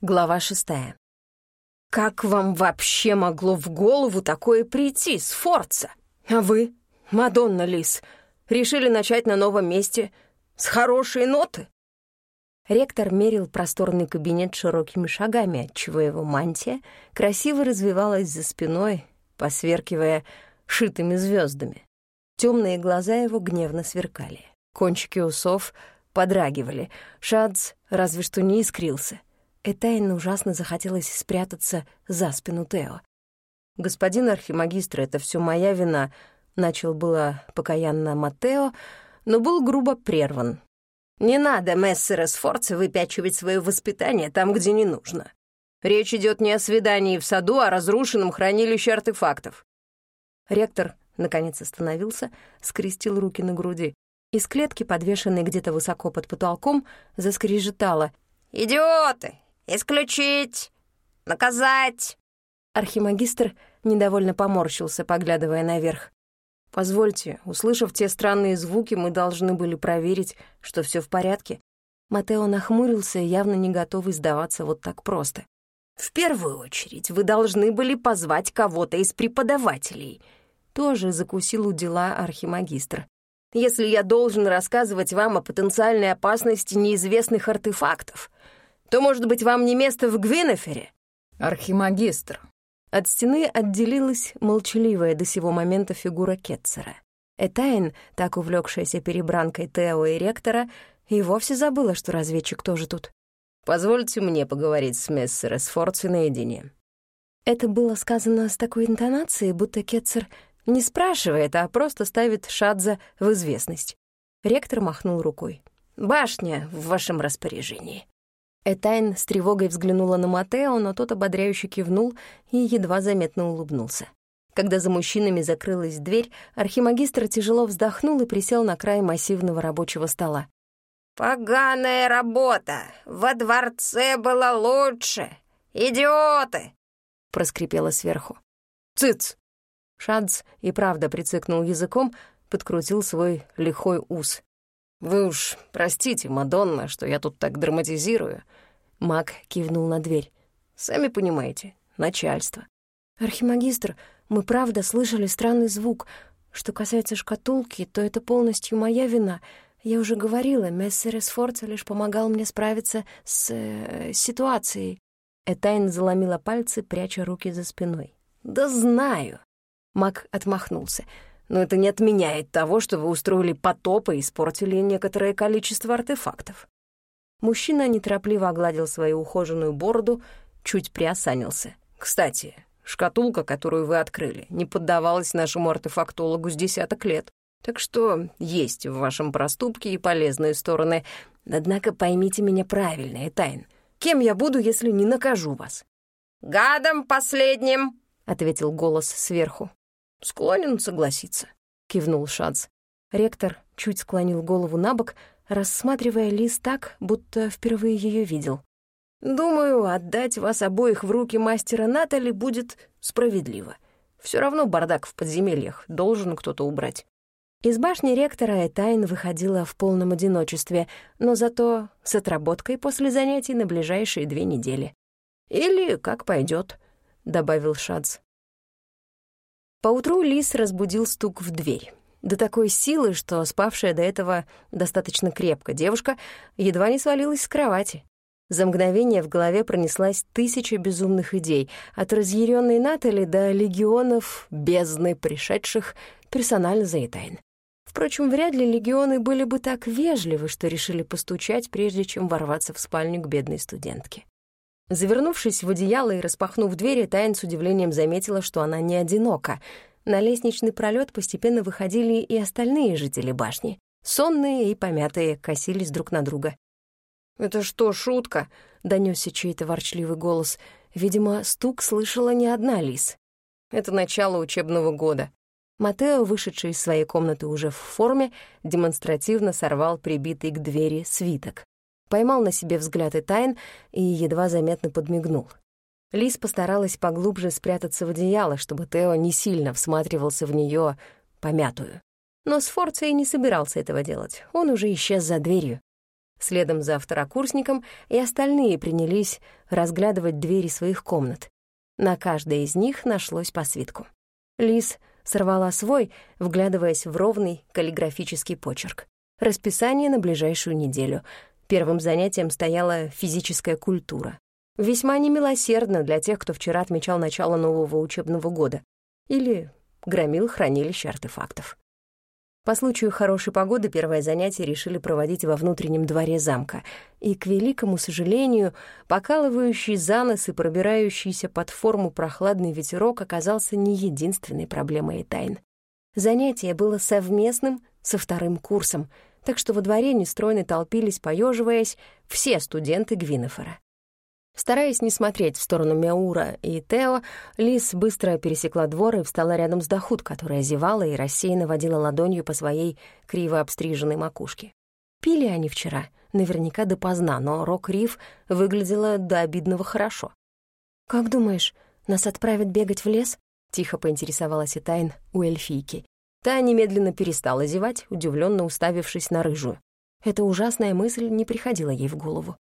Глава шестая. «Как вам вообще могло в голову такое прийти, Сфорца? А вы, Мадонна Лис, решили начать на новом месте с хорошей ноты?» Ректор мерил просторный кабинет широкими шагами, отчего его мантия красиво развивалась за спиной, посверкивая шитыми звездами. Темные глаза его гневно сверкали. Кончики усов подрагивали. Шадз разве что не искрился. Этайн ужасно захотелось спрятаться за спину Тео. «Господин архимагистр, это все моя вина», — начал было покаянно Матео, но был грубо прерван. «Не надо, мессера Сфорца, выпячивать свое воспитание там, где не нужно. Речь идет не о свидании в саду, а о разрушенном хранилище артефактов». Ректор, наконец, остановился, скрестил руки на груди. Из клетки, подвешенной где-то высоко под потолком, заскрежетало. «Идиоты! «Исключить! Наказать!» Архимагистр недовольно поморщился, поглядывая наверх. «Позвольте, услышав те странные звуки, мы должны были проверить, что все в порядке». Матео нахмурился, явно не готовый сдаваться вот так просто. «В первую очередь вы должны были позвать кого-то из преподавателей». Тоже закусил у дела архимагистр. «Если я должен рассказывать вам о потенциальной опасности неизвестных артефактов, то, может быть, вам не место в Гвинефере?» «Архимагистр». От стены отделилась молчаливая до сего момента фигура Кетцера. Этайн, так увлекшаяся перебранкой Тео и ректора, и вовсе забыла, что разведчик тоже тут. «Позвольте мне поговорить с мессера Сфорци наедине». Это было сказано с такой интонацией, будто Кетцер не спрашивает, а просто ставит Шадза в известность. Ректор махнул рукой. «Башня в вашем распоряжении». Этайн с тревогой взглянула на Матео, но тот ободряюще кивнул и едва заметно улыбнулся. Когда за мужчинами закрылась дверь, архимагистр тяжело вздохнул и присел на край массивного рабочего стола. «Поганая работа! Во дворце было лучше! Идиоты!» — проскрипело сверху. «Цыц!» Шадз и правда прицикнул языком, подкрутил свой лихой ус. «Вы уж простите, Мадонна, что я тут так драматизирую». Мак кивнул на дверь. «Сами понимаете, начальство». «Архимагистр, мы правда слышали странный звук. Что касается шкатулки, то это полностью моя вина. Я уже говорила, мессер Эсфорца лишь помогал мне справиться с э, ситуацией». Этайн заломила пальцы, пряча руки за спиной. «Да знаю». Мак отмахнулся но это не отменяет того, что вы устроили потоп и испортили некоторое количество артефактов». Мужчина неторопливо огладил свою ухоженную бороду, чуть приосанился. «Кстати, шкатулка, которую вы открыли, не поддавалась нашему артефактологу с десяток лет. Так что есть в вашем проступке и полезные стороны. Однако поймите меня правильно, Этайн. Кем я буду, если не накажу вас?» «Гадом последним», — ответил голос сверху. «Склонен согласиться», — кивнул Шадз. Ректор чуть склонил голову на бок, рассматривая лист так, будто впервые ее видел. «Думаю, отдать вас обоих в руки мастера Натали будет справедливо. Все равно бардак в подземельях должен кто-то убрать». Из башни ректора Этайн выходила в полном одиночестве, но зато с отработкой после занятий на ближайшие две недели. «Или как пойдет, добавил Шадз. Поутру Лис разбудил стук в дверь. До такой силы, что спавшая до этого достаточно крепко девушка едва не свалилась с кровати. За мгновение в голове пронеслась тысяча безумных идей, от разъяренной Натали до легионов бездны пришедших персонально за Этайн. Впрочем, вряд ли легионы были бы так вежливы, что решили постучать, прежде чем ворваться в спальню к бедной студентке. Завернувшись в одеяло и распахнув двери, Тайн с удивлением заметила, что она не одинока. На лестничный пролет постепенно выходили и остальные жители башни. Сонные и помятые косились друг на друга. «Это что, шутка?» — донёсся чей-то ворчливый голос. Видимо, стук слышала не одна лис. «Это начало учебного года». Матео, вышедший из своей комнаты уже в форме, демонстративно сорвал прибитый к двери свиток поймал на себе взгляд и тайн и едва заметно подмигнул. Лис постаралась поглубже спрятаться в одеяло, чтобы Тео не сильно всматривался в нее помятую. Но Сфорца и не собирался этого делать, он уже исчез за дверью. Следом за второкурсником и остальные принялись разглядывать двери своих комнат. На каждой из них нашлось по свитку. Лис сорвала свой, вглядываясь в ровный каллиграфический почерк. Расписание на ближайшую неделю. Первым занятием стояла физическая культура. Весьма немилосердно для тех, кто вчера отмечал начало нового учебного года или громил хранилище артефактов. По случаю хорошей погоды первое занятие решили проводить во внутреннем дворе замка, и, к великому сожалению, покалывающий за нос и пробирающийся под форму прохладный ветерок оказался не единственной проблемой тайн. Занятие было совместным со вторым курсом, так что во дворе нестройно толпились, поеживаясь, все студенты Гвинефора. Стараясь не смотреть в сторону Мяура и Тео, Лис быстро пересекла двор и встала рядом с Дахут, которая зевала и рассеянно водила ладонью по своей криво обстриженной макушке. Пили они вчера, наверняка допоздна, но Рок-Риф выглядела до обидного хорошо. «Как думаешь, нас отправят бегать в лес?» — тихо поинтересовалась Итайн у эльфийки. Та немедленно перестала зевать, удивленно уставившись на рыжую. Эта ужасная мысль не приходила ей в голову.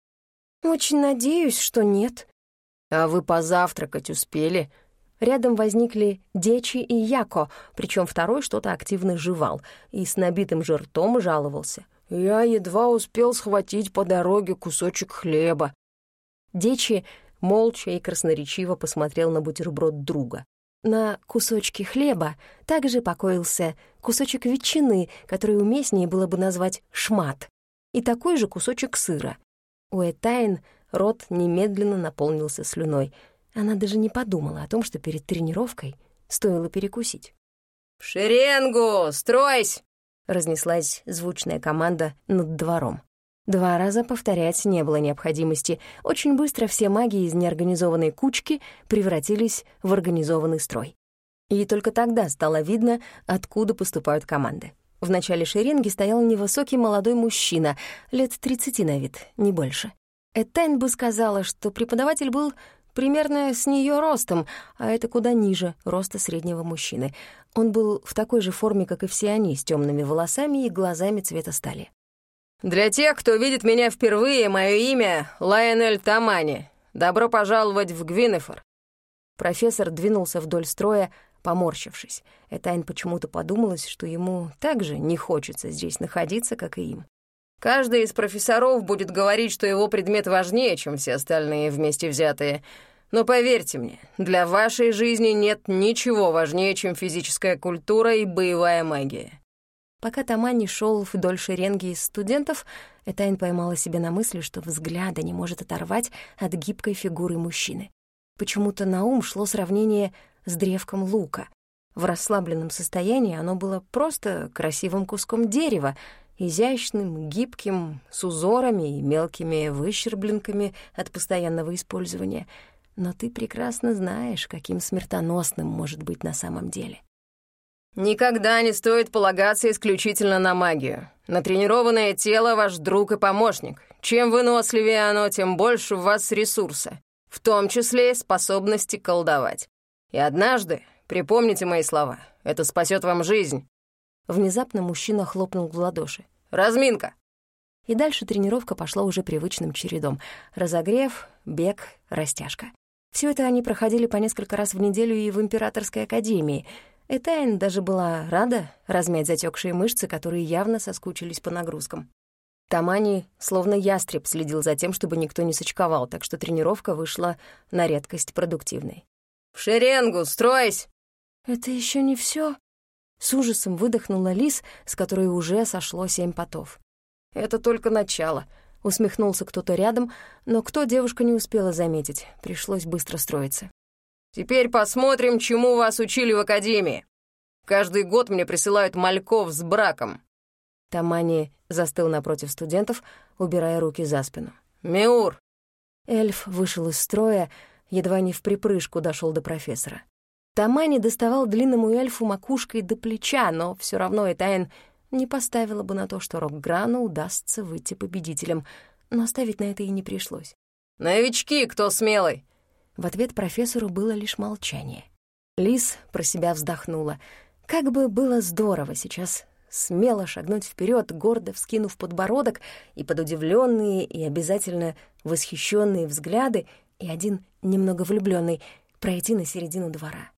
«Очень надеюсь, что нет». «А вы позавтракать успели?» Рядом возникли Дечи и Яко, причем второй что-то активно жевал и с набитым же ртом жаловался. «Я едва успел схватить по дороге кусочек хлеба». Дечи молча и красноречиво посмотрел на бутерброд друга. На кусочке хлеба также покоился кусочек ветчины, который уместнее было бы назвать шмат, и такой же кусочек сыра. У Этайн рот немедленно наполнился слюной. Она даже не подумала о том, что перед тренировкой стоило перекусить. «В шеренгу! Стройсь!» — разнеслась звучная команда над двором. Два раза повторять не было необходимости. Очень быстро все маги из неорганизованной кучки превратились в организованный строй. И только тогда стало видно, откуда поступают команды. В начале шеренги стоял невысокий молодой мужчина, лет 30 на вид, не больше. Этайн бы сказала, что преподаватель был примерно с нее ростом, а это куда ниже роста среднего мужчины. Он был в такой же форме, как и все они, с темными волосами и глазами цвета стали. «Для тех, кто видит меня впервые, мое имя — Лайонель Тамани. Добро пожаловать в Гвинефор». Профессор двинулся вдоль строя, поморщившись. Этайн почему-то подумалось, что ему также не хочется здесь находиться, как и им. Каждый из профессоров будет говорить, что его предмет важнее, чем все остальные вместе взятые. Но поверьте мне, для вашей жизни нет ничего важнее, чем физическая культура и боевая магия. Пока Тамани шел вдоль шеренги из студентов, Этайн поймала себе на мысли, что взгляда не может оторвать от гибкой фигуры мужчины. Почему-то на ум шло сравнение с древком лука. В расслабленном состоянии оно было просто красивым куском дерева, изящным, гибким, с узорами и мелкими выщербленками от постоянного использования. Но ты прекрасно знаешь, каким смертоносным может быть на самом деле. Никогда не стоит полагаться исключительно на магию. Натренированное тело — ваш друг и помощник. Чем выносливее оно, тем больше у вас ресурса, в том числе способности колдовать. И однажды, припомните мои слова, это спасет вам жизнь». Внезапно мужчина хлопнул в ладоши. «Разминка!» И дальше тренировка пошла уже привычным чередом. Разогрев, бег, растяжка. Все это они проходили по несколько раз в неделю и в Императорской академии. Этайн даже была рада размять затекшие мышцы, которые явно соскучились по нагрузкам. Тамани, словно ястреб, следил за тем, чтобы никто не сочковал, так что тренировка вышла на редкость продуктивной. «В шеренгу, стройсь!» «Это еще не все. С ужасом выдохнула Лис, с которой уже сошло семь потов. «Это только начало», — усмехнулся кто-то рядом, но кто девушка не успела заметить, пришлось быстро строиться. «Теперь посмотрим, чему вас учили в академии. Каждый год мне присылают мальков с браком». Тамани застыл напротив студентов, убирая руки за спину. «Миур!» Эльф вышел из строя, едва не в припрыжку дошел до профессора. Тамани доставал длинному эльфу макушкой до плеча, но все равно Этайн не поставила бы на то, что Рокграну удастся выйти победителем, но оставить на это и не пришлось. «Новички, кто смелый?» В ответ профессору было лишь молчание. Лис про себя вздохнула. Как бы было здорово сейчас смело шагнуть вперед, гордо вскинув подбородок, и под удивленные и обязательно восхищенные взгляды, и один немного влюбленный пройти на середину двора.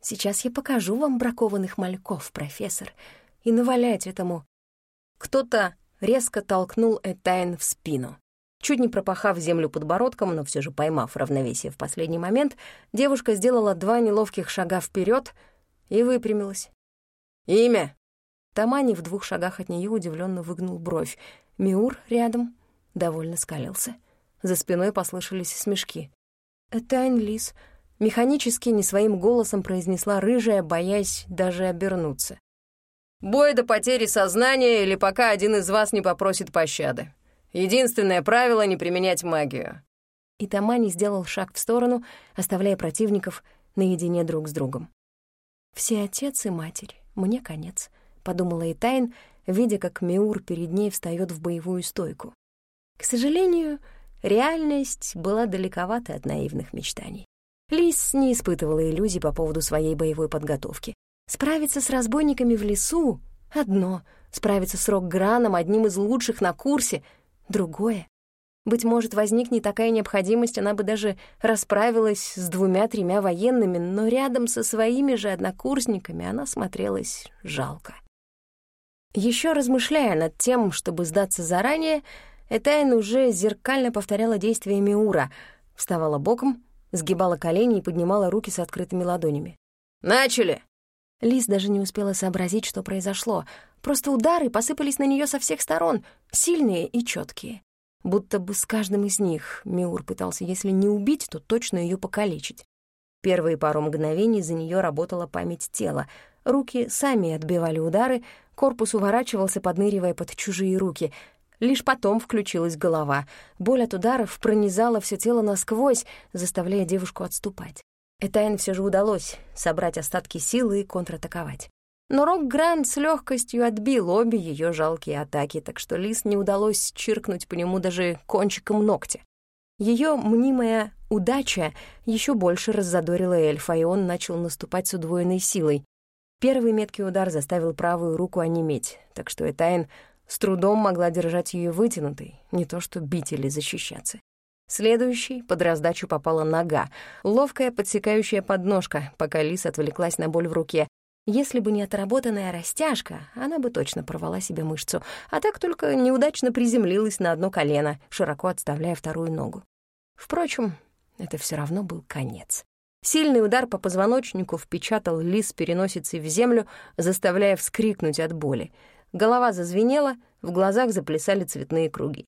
Сейчас я покажу вам бракованных мальков, профессор, и навалять этому. Кто-то резко толкнул Этайн в спину. Чуть не пропахав землю подбородком, но все же поймав равновесие в последний момент, девушка сделала два неловких шага вперед и выпрямилась. «Имя?» Тамани в двух шагах от нее удивленно выгнул бровь. Миур рядом довольно скалился. За спиной послышались смешки. «Это Лис», — механически не своим голосом произнесла рыжая, боясь даже обернуться. «Бой до потери сознания или пока один из вас не попросит пощады. Единственное правило — не применять магию». И Тамани сделал шаг в сторону, оставляя противников наедине друг с другом. «Все отец и матерь, мне конец», — подумала Итайн, видя, как Миур перед ней встает в боевую стойку. К сожалению, реальность была далековата от наивных мечтаний. Лис не испытывала иллюзий по поводу своей боевой подготовки. Справиться с разбойниками в лесу — одно, справиться с Рокграном, одним из лучших на курсе — другое. Быть может, возникнет такая необходимость, она бы даже расправилась с двумя-тремя военными, но рядом со своими же однокурсниками она смотрелась жалко. Еще размышляя над тем, чтобы сдаться заранее, Этайн уже зеркально повторяла действия Миура, вставала боком, сгибала колени и поднимала руки с открытыми ладонями. «Начали!» Лис даже не успела сообразить, что произошло. Просто удары посыпались на нее со всех сторон, сильные и четкие. Будто бы с каждым из них Миур пытался, если не убить, то точно ее покалечить. Первые пару мгновений за нее работала память тела. Руки сами отбивали удары, корпус уворачивался, подныривая под чужие руки. Лишь потом включилась голова. Боль от ударов пронизала все тело насквозь, заставляя девушку отступать. Этайн все же удалось собрать остатки силы и контратаковать. Но Рок-Гранд с легкостью отбил обе ее жалкие атаки, так что Лис не удалось чиркнуть по нему даже кончиком ногтя. Ее мнимая удача еще больше раззадорила эльфа, и он начал наступать с удвоенной силой. Первый меткий удар заставил правую руку онеметь, так что Этайн с трудом могла держать ее вытянутой, не то что бить или защищаться. Следующий под раздачу попала нога, ловкая подсекающая подножка, пока Лис отвлеклась на боль в руке, если бы не отработанная растяжка, она бы точно порвала себе мышцу, а так только неудачно приземлилась на одно колено, широко отставляя вторую ногу. Впрочем, это все равно был конец. Сильный удар по позвоночнику впечатал лис переносицей в землю, заставляя вскрикнуть от боли. Голова зазвенела, в глазах заплясали цветные круги.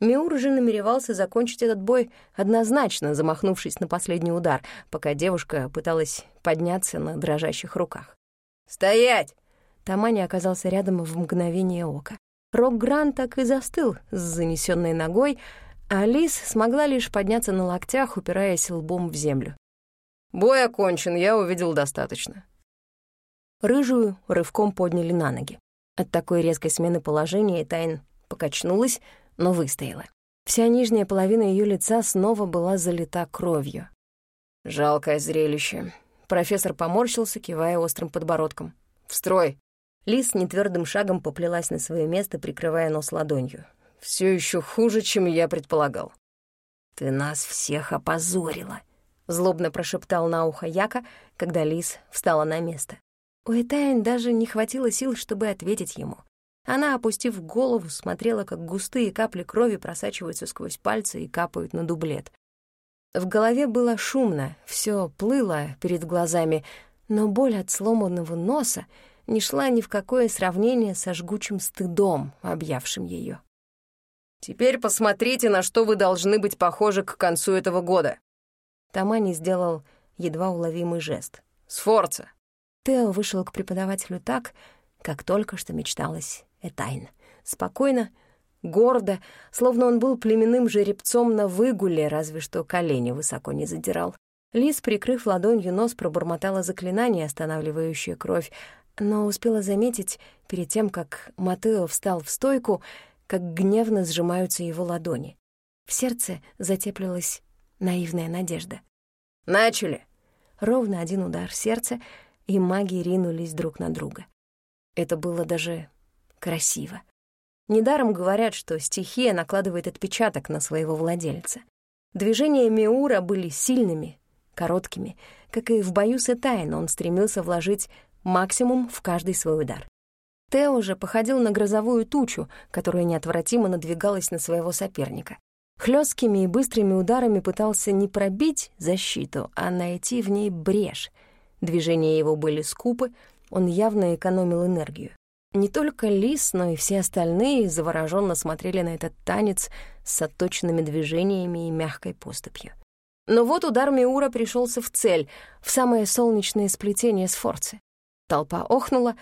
Миур же намеревался закончить этот бой однозначно, замахнувшись на последний удар, пока девушка пыталась подняться на дрожащих руках. «Стоять!» Тамани оказался рядом в мгновение ока. Рок-Гран так и застыл с занесенной ногой, а Лис смогла лишь подняться на локтях, упираясь лбом в землю. «Бой окончен, я увидел достаточно». Рыжую рывком подняли на ноги. От такой резкой смены положения Тайн покачнулась, но выстояла. Вся нижняя половина ее лица снова была залита кровью. «Жалкое зрелище», Профессор поморщился, кивая острым подбородком. «В строй!» Лис нетвердым шагом поплелась на свое место, прикрывая нос ладонью. Все еще хуже, чем я предполагал». «Ты нас всех опозорила», — злобно прошептал на ухо Яка, когда Лис встала на место. У Этайн даже не хватило сил, чтобы ответить ему. Она, опустив голову, смотрела, как густые капли крови просачиваются сквозь пальцы и капают на дублет. В голове было шумно, все плыло перед глазами, но боль от сломанного носа не шла ни в какое сравнение со жгучим стыдом, объявшим ее. «Теперь посмотрите, на что вы должны быть похожи к концу этого года». Тамани сделал едва уловимый жест. «Сфорца!» Тео вышел к преподавателю так, как только что мечталось Этайн. Спокойно, гордо, словно он был племенным жеребцом на выгуле, разве что колени высоко не задирал. Лис, прикрыв ладонью нос, пробормотала заклинание, останавливающее кровь, но успела заметить, перед тем, как Матео встал в стойку, как гневно сжимаются его ладони. В сердце затеплилась наивная надежда. «Начали!» Ровно один удар сердца, и маги ринулись друг на друга. Это было даже красиво. Недаром говорят, что стихия накладывает отпечаток на своего владельца. Движения Миура были сильными, короткими. Как и в бою с Этайн, он стремился вложить максимум в каждый свой удар. Тео же походил на грозовую тучу, которая неотвратимо надвигалась на своего соперника. Хлёсткими и быстрыми ударами пытался не пробить защиту, а найти в ней брешь. Движения его были скупы, он явно экономил энергию. Не только Лис, но и все остальные завороженно смотрели на этот танец с отточенными движениями и мягкой поступью. Но вот удар Миура пришелся в цель, в самое солнечное сплетение Сфорцы. Толпа охнула,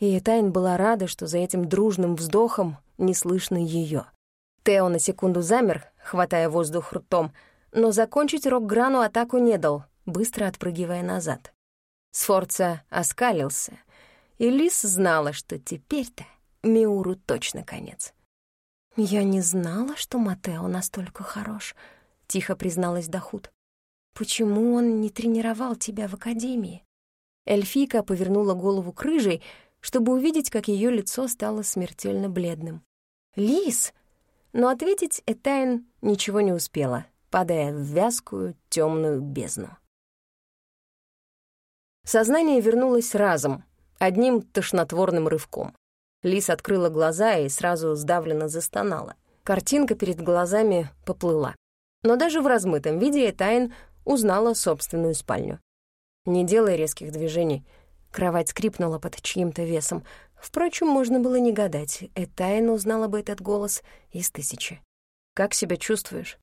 и Тайн была рада, что за этим дружным вздохом не слышно ее. Тео на секунду замер, хватая воздух ртом, но закончить Рокграну атаку не дал, быстро отпрыгивая назад. Сфорца оскалился, и Лис знала, что теперь-то Миуру точно конец. «Я не знала, что Матео настолько хорош», — тихо призналась Дахут. «Почему он не тренировал тебя в академии?» Эльфика повернула голову к рыжей, чтобы увидеть, как ее лицо стало смертельно бледным. «Лис!» Но ответить Этайн ничего не успела, падая в вязкую темную бездну. Сознание вернулось разом, одним тошнотворным рывком. Лис открыла глаза и сразу сдавленно застонала. Картинка перед глазами поплыла. Но даже в размытом виде Этайн узнала собственную спальню. Не делая резких движений, кровать скрипнула под чьим-то весом, Впрочем, можно было не гадать. Этайн узнала бы этот голос из тысячи. «Как себя чувствуешь?»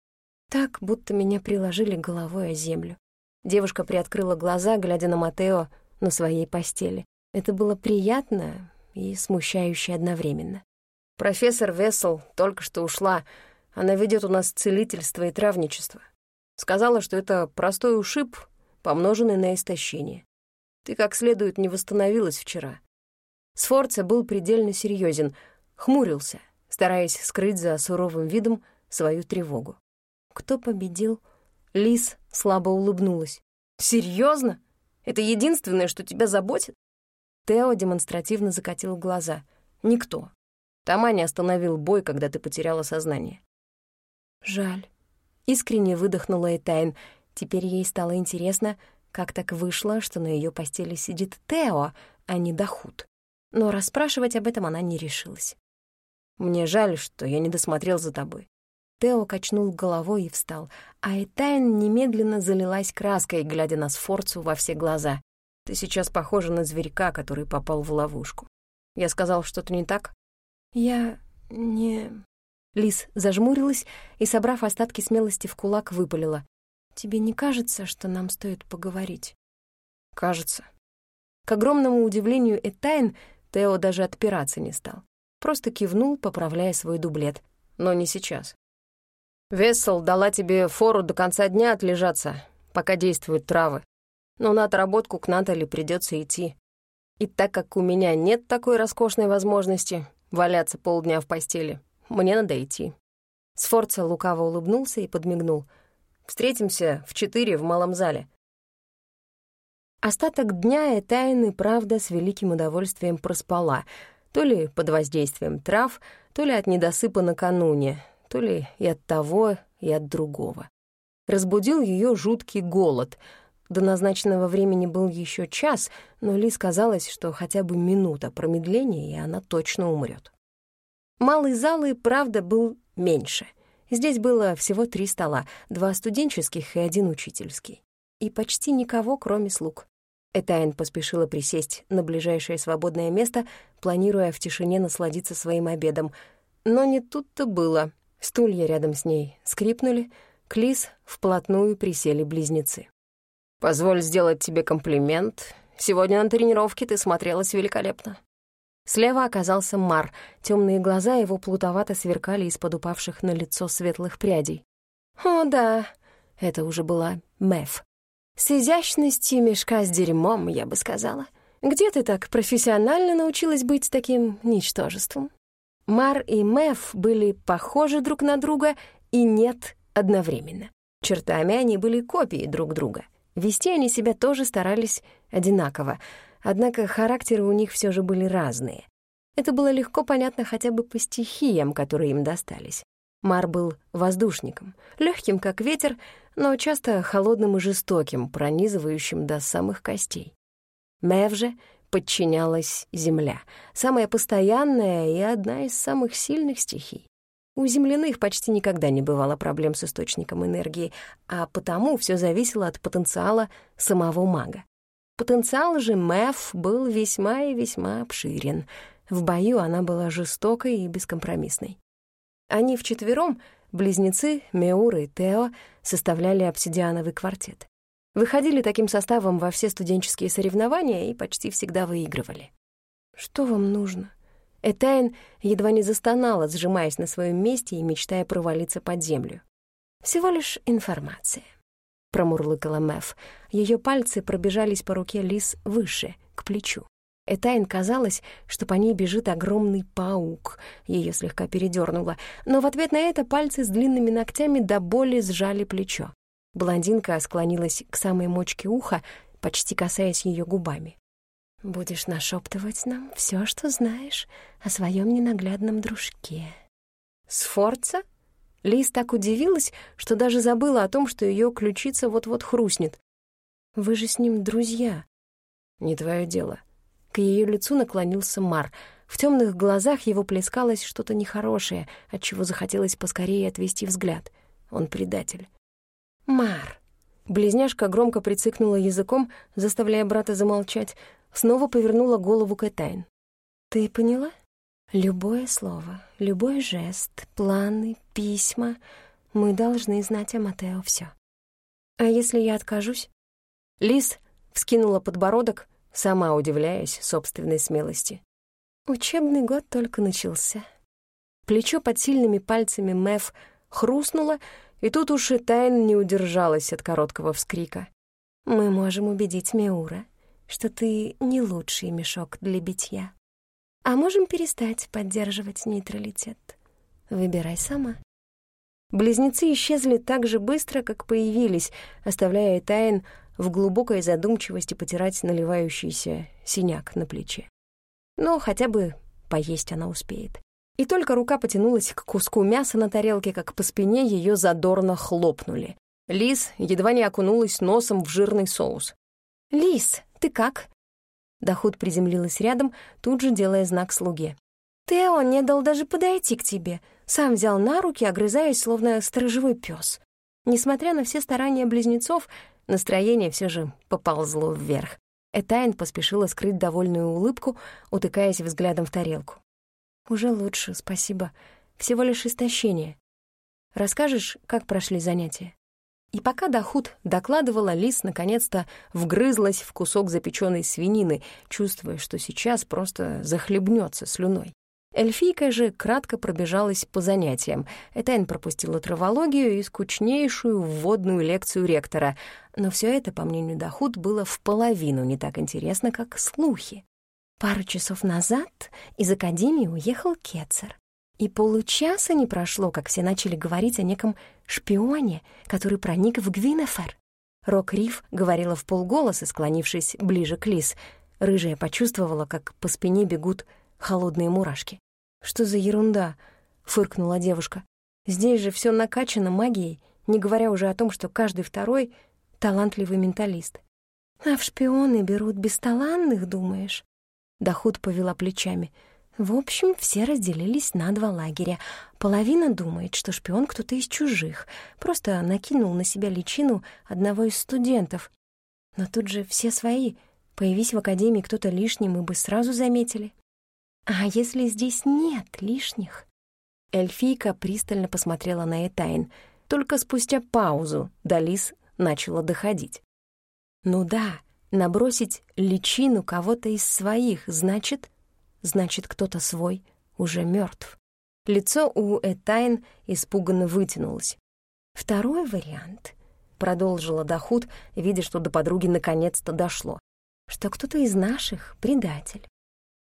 Так, будто меня приложили головой о землю. Девушка приоткрыла глаза, глядя на Матео на своей постели. Это было приятно и смущающе одновременно. «Профессор Вессел только что ушла. Она ведет у нас целительство и травничество. Сказала, что это простой ушиб, помноженный на истощение. Ты как следует не восстановилась вчера. Сфорца был предельно серьезен, хмурился, стараясь скрыть за суровым видом свою тревогу. Кто победил? Лис слабо улыбнулась. Серьезно? Это единственное, что тебя заботит? Тео демонстративно закатил глаза. Никто. Тамани остановил бой, когда ты потеряла сознание. Жаль. Искренне выдохнула Этайн. Теперь ей стало интересно, как так вышло, что на ее постели сидит Тео, а не Дахут но расспрашивать об этом она не решилась. «Мне жаль, что я не досмотрел за тобой». Тео качнул головой и встал, а Этайн немедленно залилась краской, глядя на Сфорцу во все глаза. «Ты сейчас похожа на зверька, который попал в ловушку. Я сказал что-то не так?» «Я не...» Лис зажмурилась и, собрав остатки смелости в кулак, выпалила. «Тебе не кажется, что нам стоит поговорить?» «Кажется». К огромному удивлению Этайн Тео даже отпираться не стал. Просто кивнул, поправляя свой дублет. Но не сейчас. «Вессел дала тебе фору до конца дня отлежаться, пока действуют травы. Но на отработку к Натали придется идти. И так как у меня нет такой роскошной возможности валяться полдня в постели, мне надо идти». Сфорца лукаво улыбнулся и подмигнул. «Встретимся в четыре в малом зале. Остаток дня Этайн правда с великим удовольствием проспала, то ли под воздействием трав, то ли от недосыпа накануне, то ли и от того, и от другого. Разбудил ее жуткий голод. До назначенного времени был еще час, но Ли казалось, что хотя бы минута промедления, и она точно умрет. Малый зал и правда был меньше. Здесь было всего три стола, два студенческих и один учительский. И почти никого, кроме слуг. Этайн поспешила присесть на ближайшее свободное место, планируя в тишине насладиться своим обедом. Но не тут-то было. Стулья рядом с ней скрипнули, к Лиз вплотную присели близнецы. «Позволь сделать тебе комплимент. Сегодня на тренировке ты смотрелась великолепно». Слева оказался Мар. Темные глаза его плутовато сверкали из-под упавших на лицо светлых прядей. «О, да!» — это уже была Мэв. С изящностью мешка с дерьмом, я бы сказала. Где ты так профессионально научилась быть таким ничтожеством? Мар и Мэв были похожи друг на друга и нет одновременно. Чертами они были копии друг друга. Вести они себя тоже старались одинаково. Однако характеры у них все же были разные. Это было легко понятно хотя бы по стихиям, которые им достались. Мар был воздушником, легким как ветер, но часто холодным и жестоким, пронизывающим до самых костей. Мэв же подчинялась земля, самая постоянная и одна из самых сильных стихий. У земляных почти никогда не бывало проблем с источником энергии, а потому все зависело от потенциала самого мага. Потенциал же Мэв был весьма и весьма обширен. В бою она была жестокой и бескомпромиссной. Они вчетвером, близнецы Меура и Тео, составляли обсидиановый квартет. Выходили таким составом во все студенческие соревнования и почти всегда выигрывали. «Что вам нужно?» Этайн едва не застонала, сжимаясь на своем месте и мечтая провалиться под землю. «Всего лишь информация», — промурлыкала Мэв. Ее пальцы пробежались по руке Лис выше, к плечу. Этайн казалось, что по ней бежит огромный паук. Ее слегка передернуло, но в ответ на это пальцы с длинными ногтями до боли сжали плечо. Блондинка склонилась к самой мочке уха, почти касаясь ее губами. Будешь нашептывать нам все, что знаешь о своем ненаглядном дружке. Сфорца? Лиз так удивилась, что даже забыла о том, что ее ключица вот-вот хрустнет. Вы же с ним друзья. Не твое дело. К ее лицу наклонился Мар. В темных глазах его плескалось что-то нехорошее, от чего захотелось поскорее отвести взгляд. Он предатель. Мар. Близняшка громко прицикнула языком, заставляя брата замолчать, снова повернула голову к Этайн. «Ты поняла? Любое слово, любой жест, планы, письма — мы должны знать о Матео все. А если я откажусь?» Лис вскинула подбородок, сама удивляясь собственной смелости. Учебный год только начался. Плечо под сильными пальцами Мэв хрустнуло, и тут уж и Тайн не удержалась от короткого вскрика. «Мы можем убедить Меура, что ты не лучший мешок для битья. А можем перестать поддерживать нейтралитет. Выбирай сама. Близнецы исчезли так же быстро, как появились, оставляя Тайн в глубокой задумчивости потирать наливающийся синяк на плече. Но хотя бы поесть она успеет. И только рука потянулась к куску мяса на тарелке, как по спине ее задорно хлопнули. Лис едва не окунулась носом в жирный соус. «Лис, ты как?» Дахут приземлилась рядом, тут же делая знак слуге. «Тео не дал даже подойти к тебе. Сам взял на руки, огрызаясь, словно сторожевой пес. Несмотря на все старания близнецов, настроение все же поползло вверх. Этайн поспешила скрыть довольную улыбку, утыкаясь взглядом в тарелку. «Уже лучше, спасибо. Всего лишь истощение. Расскажешь, как прошли занятия?» И пока Дахут докладывала, Лис наконец-то вгрызлась в кусок запеченной свинины, чувствуя, что сейчас просто захлебнется слюной. Эльфийка же кратко пробежалась по занятиям. Этайн пропустила травологию и скучнейшую вводную лекцию ректора. Но все это, по мнению Дахут, было в половину не так интересно, как слухи. Пару часов назад из академии уехал Кетцер. И получаса не прошло, как все начали говорить о неком шпионе, который проник в Гвинефер. Рок Риф говорила в полголоса, склонившись ближе к Лис. Рыжая почувствовала, как по спине бегут холодные мурашки. «Что за ерунда?» — фыркнула девушка. «Здесь же все накачано магией, не говоря уже о том, что каждый второй — талантливый менталист». «А в шпионы берут бесталанных, думаешь?» Дахут повела плечами — в общем, все разделились на два лагеря. Половина думает, что шпион кто-то из чужих, просто накинул на себя личину одного из студентов. Но тут же все свои. Появись в академии кто-то лишний, мы бы сразу заметили. А если здесь нет лишних? Эльфийка пристально посмотрела на Этайн. Только спустя паузу Далис начала доходить. Ну да, набросить личину кого-то из своих, значит, значит, кто-то свой уже мертв. Лицо у Этайн испуганно вытянулось. Второй вариант, продолжила Дахут, видя, что до подруги наконец-то дошло, что кто-то из наших — предатель.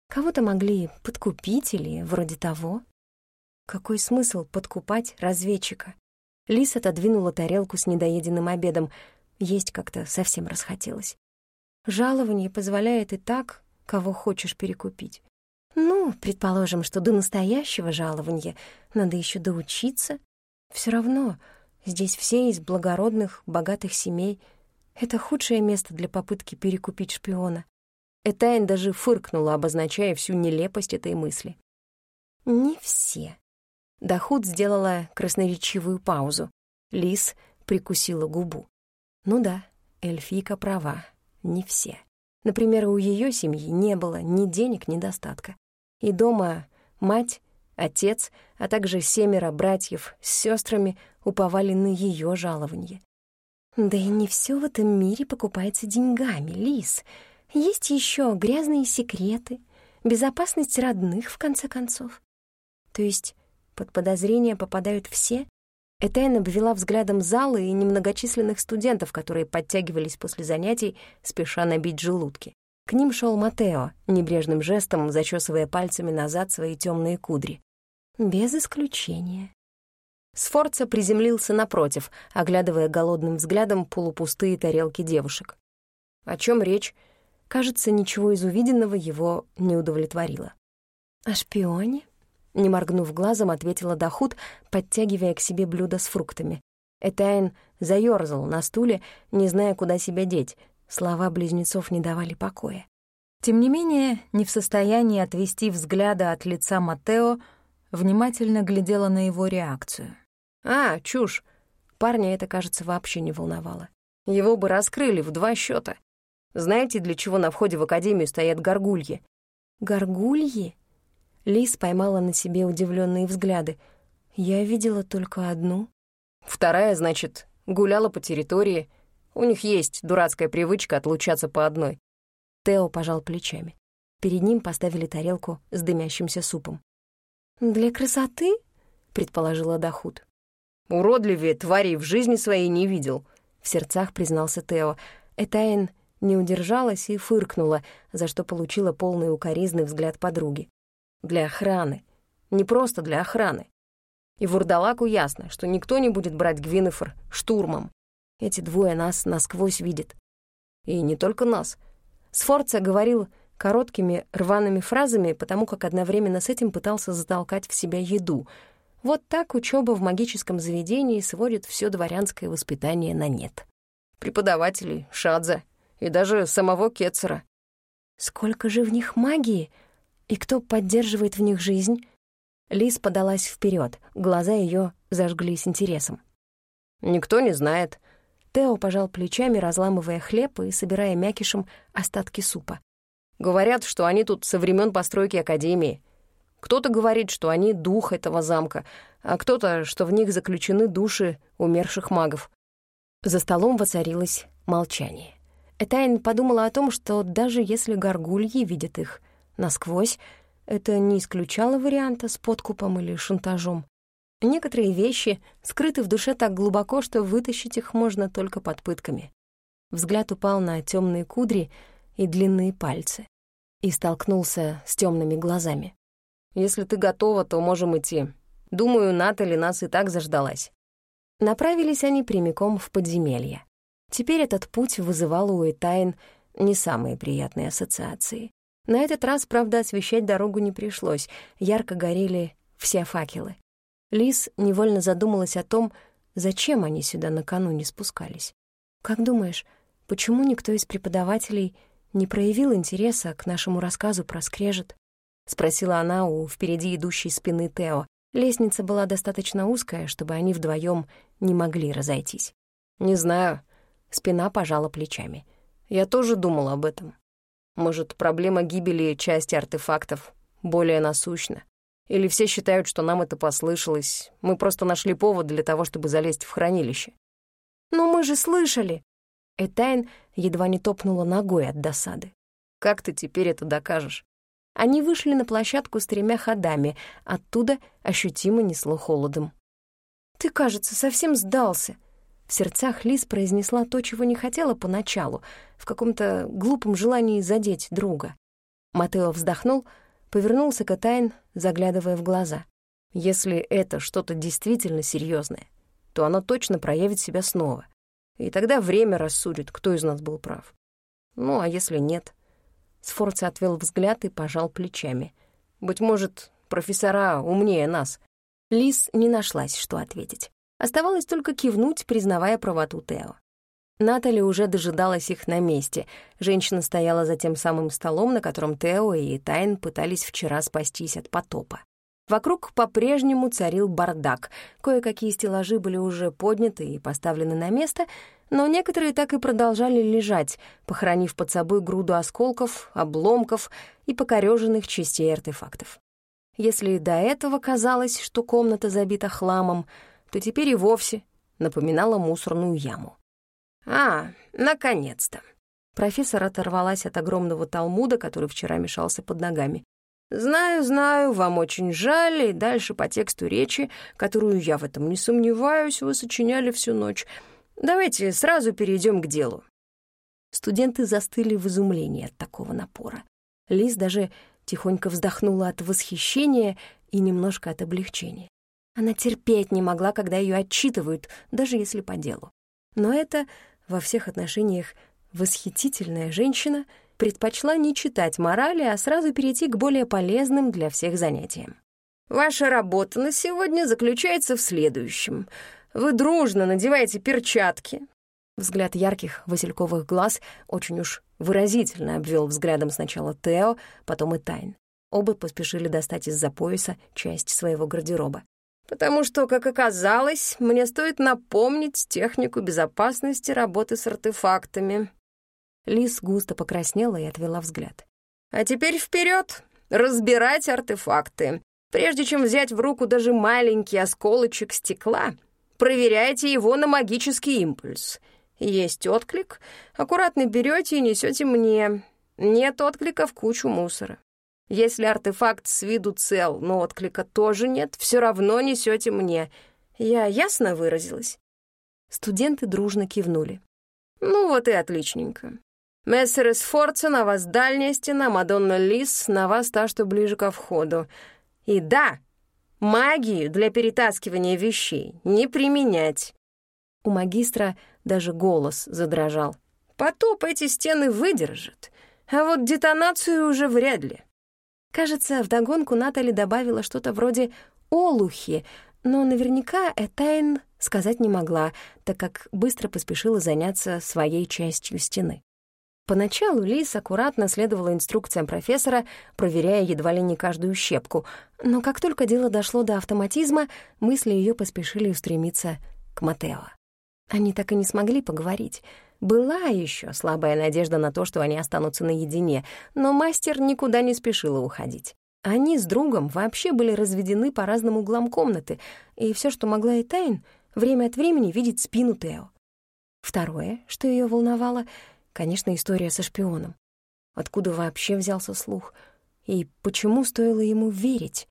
Кого-то могли подкупить или вроде того. Какой смысл подкупать разведчика? Лис отодвинула тарелку с недоеденным обедом. Есть как-то совсем расхотелось. Жалование позволяет и так, кого хочешь перекупить. Ну, предположим, что до настоящего жалования надо еще доучиться. Все равно здесь все из благородных, богатых семей. Это худшее место для попытки перекупить шпиона. Этайн даже фыркнула, обозначая всю нелепость этой мысли. «Не все». Дахут сделала красноречивую паузу. Лис прикусила губу. «Ну да, эльфийка права, не все. Например, у ее семьи не было ни денег, ни достатка. И дома мать, отец, а также семеро братьев с сестрами уповали на ее жалование. Да и не все в этом мире покупается деньгами, Лис. Есть еще грязные секреты, безопасность родных, в конце концов. То есть под подозрение попадают все? Этайн обвела взглядом залы и немногочисленных студентов, которые подтягивались после занятий, спеша набить желудки. К ним шел Матео, небрежным жестом зачесывая пальцами назад свои темные кудри. Без исключения. Сфорца приземлился напротив, оглядывая голодным взглядом полупустые тарелки девушек. О чем речь? Кажется, ничего из увиденного его не удовлетворило. «О шпионе?» — не моргнув глазом, ответила Дахут, подтягивая к себе блюдо с фруктами. Этайн заёрзал на стуле, не зная, куда себя деть, Слова близнецов не давали покоя. Тем не менее, не в состоянии отвести взгляда от лица Матео, внимательно глядела на его реакцию. «А, чушь!» Парня это, кажется, вообще не волновало. Его бы раскрыли в два счета. Знаете, для чего на входе в академию стоят горгульи? Горгульи? Лис поймала на себе удивленные взгляды. Я видела только одну. Вторая, значит, гуляла по территории, у них есть дурацкая привычка отлучаться по одной. Тео пожал плечами. Перед ним поставили тарелку с дымящимся супом. «Для красоты?» — предположила Дахут. «Уродливее тварей в жизни своей не видел», — в сердцах признался Тео. Этайн не удержалась и фыркнула, за что получила полный укоризный взгляд подруги. «Для охраны. Не просто для охраны. И Вурдалаку ясно, что никто не будет брать Гвинефор штурмом. Эти двое нас насквозь видят. И не только нас. Сфорца говорил короткими рваными фразами, потому как одновременно с этим пытался затолкать в себя еду. Вот так учеба в магическом заведении сводит все дворянское воспитание на нет. Преподавателей, Шадзе и даже самого Кетцера. Сколько же в них магии? И кто поддерживает в них жизнь? Лис подалась вперед, глаза ее зажглись интересом. «Никто не знает. Тео пожал плечами, разламывая хлеб и собирая мякишем остатки супа. «Говорят, что они тут со времен постройки Академии. Кто-то говорит, что они дух этого замка, а кто-то, что в них заключены души умерших магов». За столом воцарилось молчание. Этайн подумала о том, что даже если горгульи видят их насквозь, это не исключало варианта с подкупом или шантажом. Некоторые вещи скрыты в душе так глубоко, что вытащить их можно только под пытками. Взгляд упал на темные кудри и длинные пальцы и столкнулся с темными глазами. «Если ты готова, то можем идти. Думаю, Натали нас и так заждалась». Направились они прямиком в подземелье. Теперь этот путь вызывал у Этайн не самые приятные ассоциации. На этот раз, правда, освещать дорогу не пришлось, ярко горели все факелы. Лис невольно задумалась о том, зачем они сюда накануне спускались. «Как думаешь, почему никто из преподавателей не проявил интереса к нашему рассказу про скрежет?» — спросила она у впереди идущей спины Тео. Лестница была достаточно узкая, чтобы они вдвоем не могли разойтись. «Не знаю», — спина пожала плечами. «Я тоже думал об этом. Может, проблема гибели части артефактов более насущна. Или все считают, что нам это послышалось. Мы просто нашли повод для того, чтобы залезть в хранилище. «Но мы же слышали!» Этайн едва не топнула ногой от досады. «Как ты теперь это докажешь?» Они вышли на площадку с тремя ходами. Оттуда ощутимо несло холодом. «Ты, кажется, совсем сдался!» В сердцах Лис произнесла то, чего не хотела поначалу, в каком-то глупом желании задеть друга. Матео вздохнул — повернулся к Этайн, заглядывая в глаза. Если это что-то действительно серьезное, то оно точно проявит себя снова. И тогда время рассудит, кто из нас был прав. Ну, а если нет? Сфорца отвел взгляд и пожал плечами. Быть может, профессора умнее нас. Лис не нашлась, что ответить. Оставалось только кивнуть, признавая правоту Тео. Натали уже дожидалась их на месте. Женщина стояла за тем самым столом, на котором Тео и Тайн пытались вчера спастись от потопа. Вокруг по-прежнему царил бардак. Кое-какие стеллажи были уже подняты и поставлены на место, но некоторые так и продолжали лежать, похоронив под собой груду осколков, обломков и покорёженных частей артефактов. Если до этого казалось, что комната забита хламом, то теперь и вовсе напоминала мусорную яму. «А, наконец-то!» Профессор оторвалась от огромного талмуда, который вчера мешался под ногами. «Знаю, знаю, вам очень жаль, и дальше по тексту речи, которую я в этом не сомневаюсь, вы сочиняли всю ночь. Давайте сразу перейдем к делу». Студенты застыли в изумлении от такого напора. Лиз даже тихонько вздохнула от восхищения и немножко от облегчения. Она терпеть не могла, когда ее отчитывают, даже если по делу. Но это во всех отношениях восхитительная женщина предпочла не читать морали, а сразу перейти к более полезным для всех занятиям. «Ваша работа на сегодня заключается в следующем. Вы дружно надеваете перчатки». Взгляд ярких васильковых глаз очень уж выразительно обвел взглядом сначала Тео, потом и Тайн. Оба поспешили достать из-за пояса часть своего гардероба потому что, как оказалось, мне стоит напомнить технику безопасности работы с артефактами». Лис густо покраснела и отвела взгляд. «А теперь вперед, разбирать артефакты. Прежде чем взять в руку даже маленький осколочек стекла, проверяйте его на магический импульс. Есть отклик, аккуратно берете и несете мне. Нет отклика в кучу мусора. Если артефакт с виду цел, но отклика тоже нет, все равно несете мне. Я ясно выразилась?» Студенты дружно кивнули. «Ну вот и отличненько. Мессер Сфорца, на вас дальняя стена, Мадонна Лис, на вас та, что ближе ко входу. И да, магию для перетаскивания вещей не применять». У магистра даже голос задрожал. «Потоп эти стены выдержат, а вот детонацию уже вряд ли». Кажется, вдогонку Натали добавила что-то вроде «олухи», но наверняка Этайн сказать не могла, так как быстро поспешила заняться своей частью стены. Поначалу Лис аккуратно следовала инструкциям профессора, проверяя едва ли не каждую щепку, но как только дело дошло до автоматизма, мысли ее поспешили устремиться к Матео. Они так и не смогли поговорить — была еще слабая надежда на то, что они останутся наедине, но мастер никуда не спешила уходить. Они с другом вообще были разведены по разным углам комнаты, и все, что могла и Тайн, время от времени видеть спину Тео. Второе, что ее волновало, конечно, история со шпионом. Откуда вообще взялся слух? И почему стоило ему верить?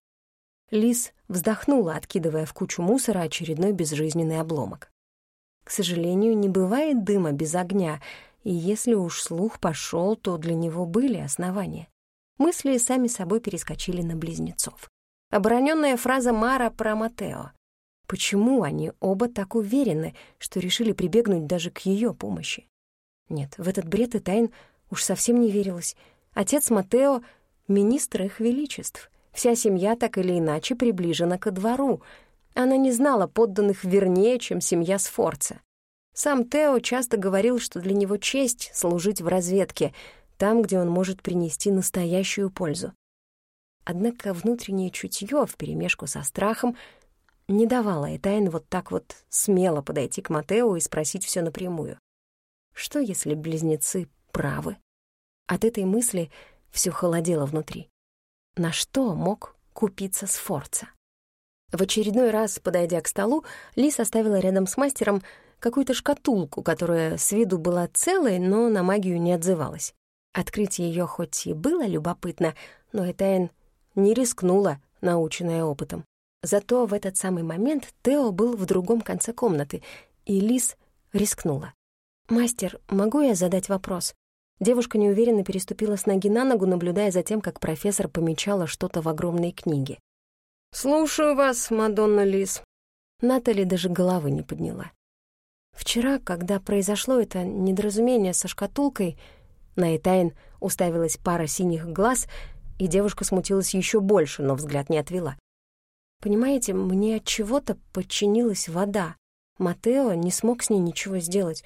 Лис вздохнула, откидывая в кучу мусора очередной безжизненный обломок. К сожалению, не бывает дыма без огня, и если уж слух пошел, то для него были основания. Мысли сами собой перескочили на близнецов. Обороненная фраза Мара про Матео. Почему они оба так уверены, что решили прибегнуть даже к ее помощи? Нет, в этот бред и тайн уж совсем не верилось. Отец Матео — министр их величеств. Вся семья так или иначе приближена ко двору — она не знала подданных вернее, чем семья Сфорца. Сам Тео часто говорил, что для него честь служить в разведке, там, где он может принести настоящую пользу. Однако внутреннее чутье вперемешку со страхом не давало Этайн вот так вот смело подойти к Матео и спросить все напрямую. Что, если близнецы правы? От этой мысли все холодело внутри. На что мог купиться Сфорца? В очередной раз, подойдя к столу, Лис оставила рядом с мастером какую-то шкатулку, которая с виду была целой, но на магию не отзывалась. Открыть ее хоть и было любопытно, но Этайн не рискнула, наученная опытом. Зато в этот самый момент Тео был в другом конце комнаты, и Лис рискнула. «Мастер, могу я задать вопрос?» Девушка неуверенно переступила с ноги на ногу, наблюдая за тем, как профессор помечала что-то в огромной книге. «Слушаю вас, Мадонна Лис». Натали даже головы не подняла. Вчера, когда произошло это недоразумение со шкатулкой, На Этайн уставилась пара синих глаз, и девушка смутилась еще больше, но взгляд не отвела. «Понимаете, мне от чего-то подчинилась вода. Матео не смог с ней ничего сделать,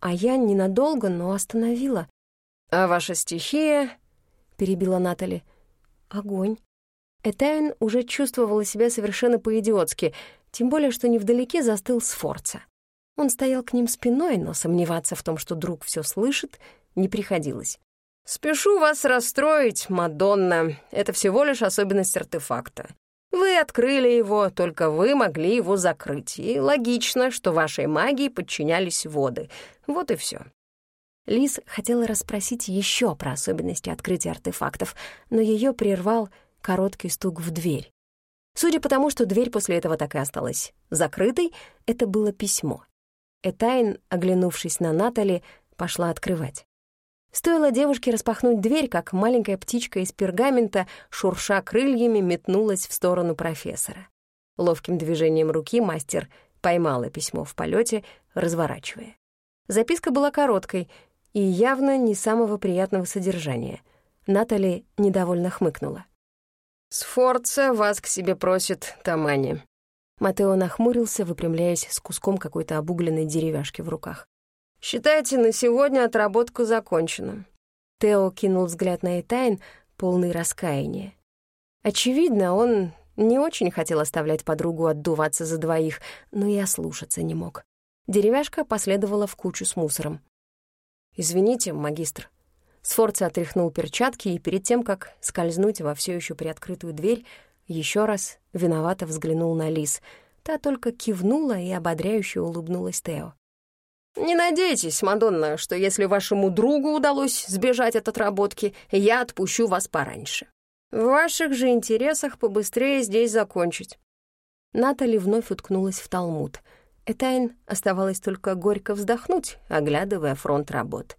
а я ненадолго, но остановила». «А ваша стихия?» — перебила Натали. «Огонь». Этайн уже чувствовала себя совершенно по-идиотски, тем более, что невдалеке застыл Сфорца. Он стоял к ним спиной, но сомневаться в том, что друг все слышит, не приходилось. «Спешу вас расстроить, Мадонна. Это всего лишь особенность артефакта. Вы открыли его, только вы могли его закрыть. И логично, что вашей магии подчинялись воды. Вот и все. Лис хотела расспросить еще про особенности открытия артефактов, но ее прервал короткий стук в дверь. Судя по тому, что дверь после этого так и осталась закрытой, это было письмо. Этайн, оглянувшись на Натали, пошла открывать. Стоило девушке распахнуть дверь, как маленькая птичка из пергамента, шурша крыльями, метнулась в сторону профессора. Ловким движением руки мастер поймала письмо в полете, разворачивая. Записка была короткой и явно не самого приятного содержания. Натали недовольно хмыкнула. «Сфорца вас к себе просит, Тамани», Матео нахмурился, выпрямляясь с куском какой-то обугленной деревяшки в руках. «Считайте, на сегодня отработка закончена». Тео кинул взгляд на Этайн, полный раскаяния. Очевидно, он не очень хотел оставлять подругу отдуваться за двоих, но и ослушаться не мог. Деревяшка последовала в кучу с мусором. «Извините, магистр». Сфорца отряхнул перчатки и перед тем, как скользнуть во все еще приоткрытую дверь, еще раз виновато взглянул на Лис. Та только кивнула и ободряюще улыбнулась Тео. «Не надейтесь, Мадонна, что если вашему другу удалось сбежать от отработки, я отпущу вас пораньше. В ваших же интересах побыстрее здесь закончить». Натали вновь уткнулась в Талмуд. Этайн оставалось только горько вздохнуть, оглядывая фронт работ.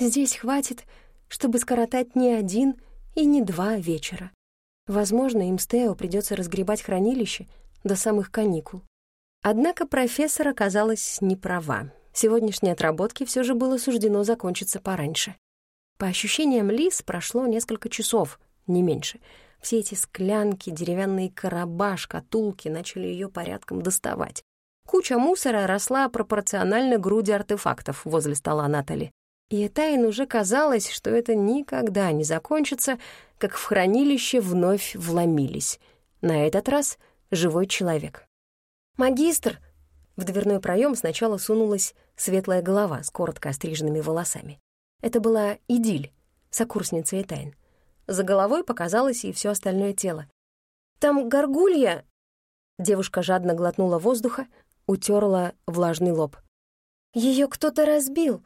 «Здесь хватит, чтобы скоротать не один и не два вечера. Возможно, им с Тео придется разгребать хранилище до самых каникул. Однако профессор оказалась не права. Сегодняшней отработке все же было суждено закончиться пораньше. По ощущениям Лис прошло несколько часов, не меньше. Все эти склянки, деревянные короба, шкатулки начали ее порядком доставать. Куча мусора росла пропорционально груди артефактов возле стола Натали. И Этайн уже казалось, что это никогда не закончится, как в хранилище вновь вломились. На этот раз живой человек. «Магистр!» В дверной проем сначала сунулась светлая голова с коротко остриженными волосами. Это была Идиль, сокурсница Этайн. За головой показалось и все остальное тело. «Там горгулья!» Девушка жадно глотнула воздуха, утерла влажный лоб. Ее кто-то разбил»,